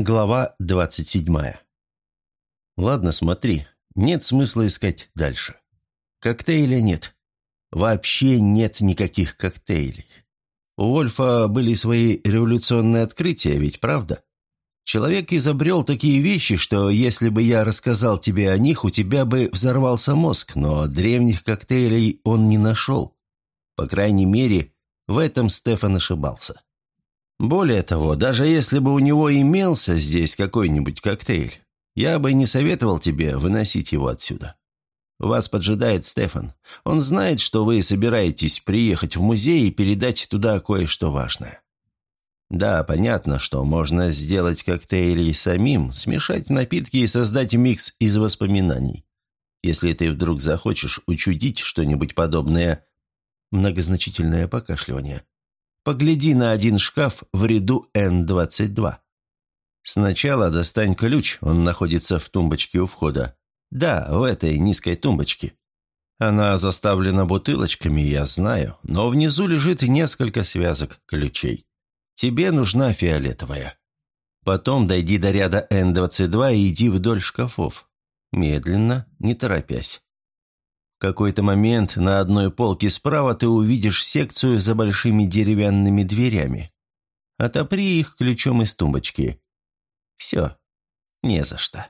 Глава двадцать седьмая. Ладно, смотри, нет смысла искать дальше. Коктейля нет. Вообще нет никаких коктейлей. У Вольфа были свои революционные открытия, ведь правда? Человек изобрел такие вещи, что если бы я рассказал тебе о них, у тебя бы взорвался мозг, но древних коктейлей он не нашел. По крайней мере, в этом Стефан ошибался. Более того, даже если бы у него имелся здесь какой-нибудь коктейль, я бы не советовал тебе выносить его отсюда. Вас поджидает Стефан. Он знает, что вы собираетесь приехать в музей и передать туда кое-что важное. Да, понятно, что можно сделать коктейли самим, смешать напитки и создать микс из воспоминаний. Если ты вдруг захочешь учудить что-нибудь подобное, многозначительное покашливание – Погляди на один шкаф в ряду Н-22. Сначала достань ключ, он находится в тумбочке у входа. Да, в этой низкой тумбочке. Она заставлена бутылочками, я знаю, но внизу лежит несколько связок ключей. Тебе нужна фиолетовая. Потом дойди до ряда Н-22 и иди вдоль шкафов. Медленно, не торопясь. В какой-то момент на одной полке справа ты увидишь секцию за большими деревянными дверями. Отопри их ключом из тумбочки. Все. Не за что.